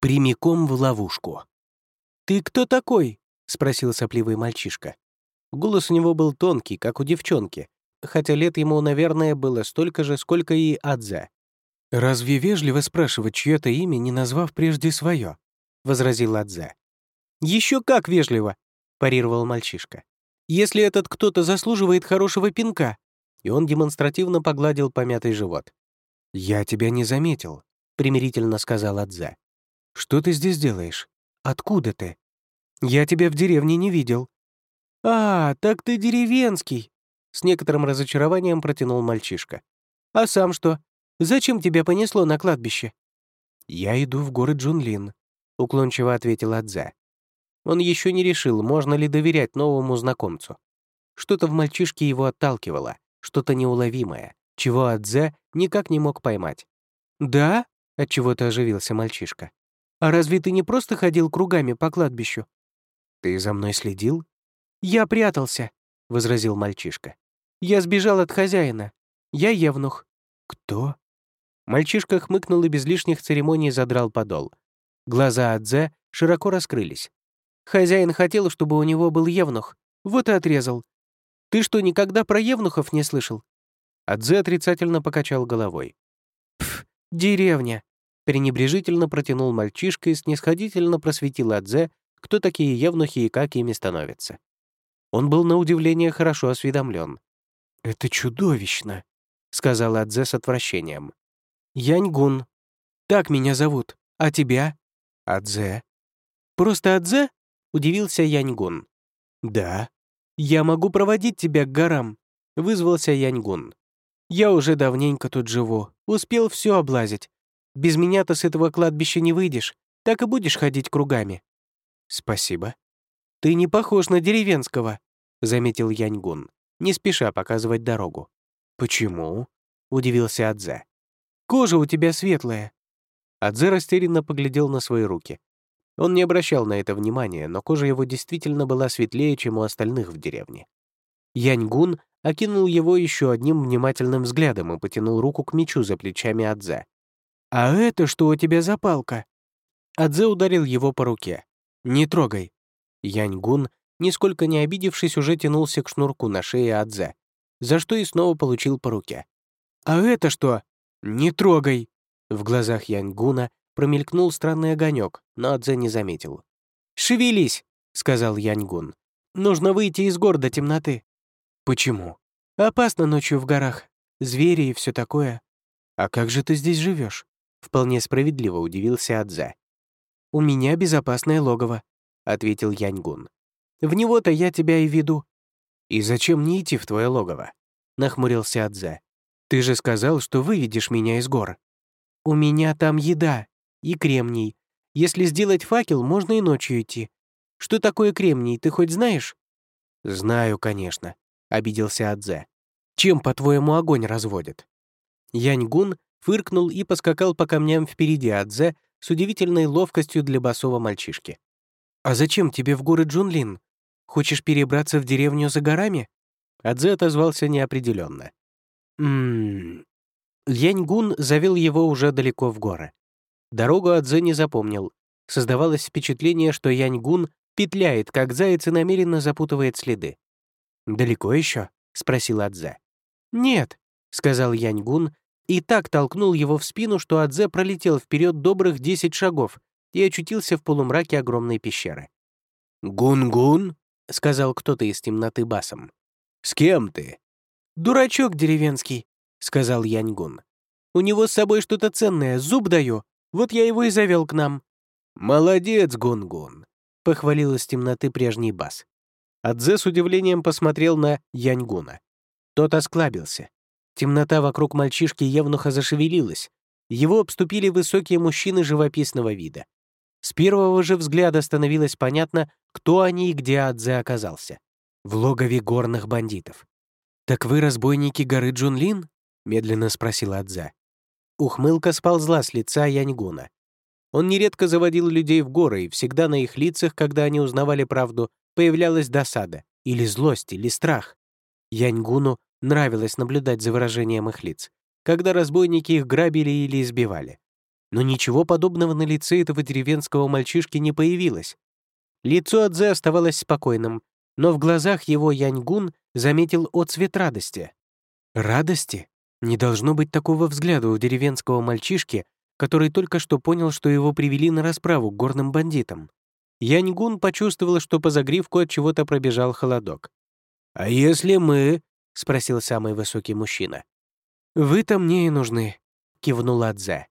Прямиком в ловушку. «Ты кто такой?» — спросил сопливый мальчишка. Голос у него был тонкий, как у девчонки, хотя лет ему, наверное, было столько же, сколько и Адзе. «Разве вежливо спрашивать чье-то имя, не назвав прежде свое?» — возразил Адзе. Еще как вежливо!» — парировал мальчишка. «Если этот кто-то заслуживает хорошего пинка!» И он демонстративно погладил помятый живот. «Я тебя не заметил», — примирительно сказал Адзе. «Что ты здесь делаешь? Откуда ты? Я тебя в деревне не видел». «А, так ты деревенский!» С некоторым разочарованием протянул мальчишка. «А сам что? Зачем тебя понесло на кладбище?» «Я иду в город Джунлин», — уклончиво ответил Адзе. Он еще не решил, можно ли доверять новому знакомцу. Что-то в мальчишке его отталкивало, что-то неуловимое, чего Адзе никак не мог поймать. «Да?» — отчего-то оживился мальчишка. «А разве ты не просто ходил кругами по кладбищу?» «Ты за мной следил?» «Я прятался», — возразил мальчишка. «Я сбежал от хозяина. Я евнух». «Кто?» Мальчишка хмыкнул и без лишних церемоний задрал подол. Глаза Адзе широко раскрылись. Хозяин хотел, чтобы у него был евнух. Вот и отрезал. Ты что, никогда про евнухов не слышал?» Адзе отрицательно покачал головой. «Пф, деревня!» Пренебрежительно протянул мальчишка и снисходительно просветил Адзе, кто такие евнухи и как ими становятся. Он был на удивление хорошо осведомлен. «Это чудовищно», — сказал Адзе с отвращением. «Яньгун. Так меня зовут. А тебя?» «Адзе». «Просто Адзе?» — удивился Яньгун. «Да». «Я могу проводить тебя к горам», — вызвался Яньгун. «Я уже давненько тут живу, успел все облазить. Без меня-то с этого кладбища не выйдешь, так и будешь ходить кругами». «Спасибо». «Ты не похож на деревенского», — заметил Яньгун, не спеша показывать дорогу. «Почему?» — удивился Адзе. «Кожа у тебя светлая». Адзе растерянно поглядел на свои руки. Он не обращал на это внимания, но кожа его действительно была светлее, чем у остальных в деревне. Яньгун окинул его еще одним внимательным взглядом и потянул руку к мечу за плечами Адзе. «А это что у тебя за палка?» Адзе ударил его по руке. «Не трогай». Яньгун, нисколько не обидевшись, уже тянулся к шнурку на шее Адзе, за что и снова получил по руке. «А это что?» «Не трогай!» В глазах Яньгуна промелькнул странный огонек, но Адзе не заметил. «Шевелись!» — сказал Яньгун. «Нужно выйти из города темноты». «Почему?» «Опасно ночью в горах. Звери и все такое». «А как же ты здесь живешь? Вполне справедливо удивился Адзе. «У меня безопасное логово», — ответил Яньгун. «В него-то я тебя и веду». «И зачем мне идти в твое логово?» — нахмурился Адзе. «Ты же сказал, что выведешь меня из гор». «У меня там еда и кремний. Если сделать факел, можно и ночью идти. Что такое кремний, ты хоть знаешь?» «Знаю, конечно», — обиделся Адзе. «Чем, по-твоему, огонь разводит?» Яньгун фыркнул и поскакал по камням впереди Адзе с удивительной ловкостью для босого мальчишки. «А зачем тебе в горы Джунлин? Хочешь перебраться в деревню за горами?» Адзе отозвался неопределенно. «Ммм...» Яньгун завел его уже далеко в горы. Дорогу Адзе не запомнил. Создавалось впечатление, что Яньгун петляет, как заяц и намеренно запутывает следы. «Далеко еще?» — спросил Адзе. «Нет», — сказал Яньгун, и так толкнул его в спину, что Адзе пролетел вперед добрых десять шагов и очутился в полумраке огромной пещеры. «Гун-гун?» — сказал кто-то из темноты басом. «С кем ты?» «Дурачок деревенский», — сказал Яньгун. «У него с собой что-то ценное, зуб даю. Вот я его и завел к нам». «Молодец, Гун-гун», — похвалил из темноты прежний бас. Адзе с удивлением посмотрел на Яньгуна. Тот осклабился. Темнота вокруг мальчишки Евнуха зашевелилась. Его обступили высокие мужчины живописного вида. С первого же взгляда становилось понятно, кто они и где Адзе оказался. В логове горных бандитов. «Так вы разбойники горы Джунлин?» — медленно спросил Адзе. Ухмылка сползла с лица Яньгуна. Он нередко заводил людей в горы, и всегда на их лицах, когда они узнавали правду, появлялась досада, или злость, или страх. Яньгуну Нравилось наблюдать за выражением их лиц, когда разбойники их грабили или избивали. Но ничего подобного на лице этого деревенского мальчишки не появилось. Лицо Адзе оставалось спокойным, но в глазах его Яньгун заметил отцвет радости. Радости? Не должно быть такого взгляда у деревенского мальчишки, который только что понял, что его привели на расправу к горным бандитам. Яньгун почувствовал, что по загривку от чего-то пробежал холодок. «А если мы?» — спросил самый высокий мужчина. «Вы-то мне и нужны», — кивнула Адзе.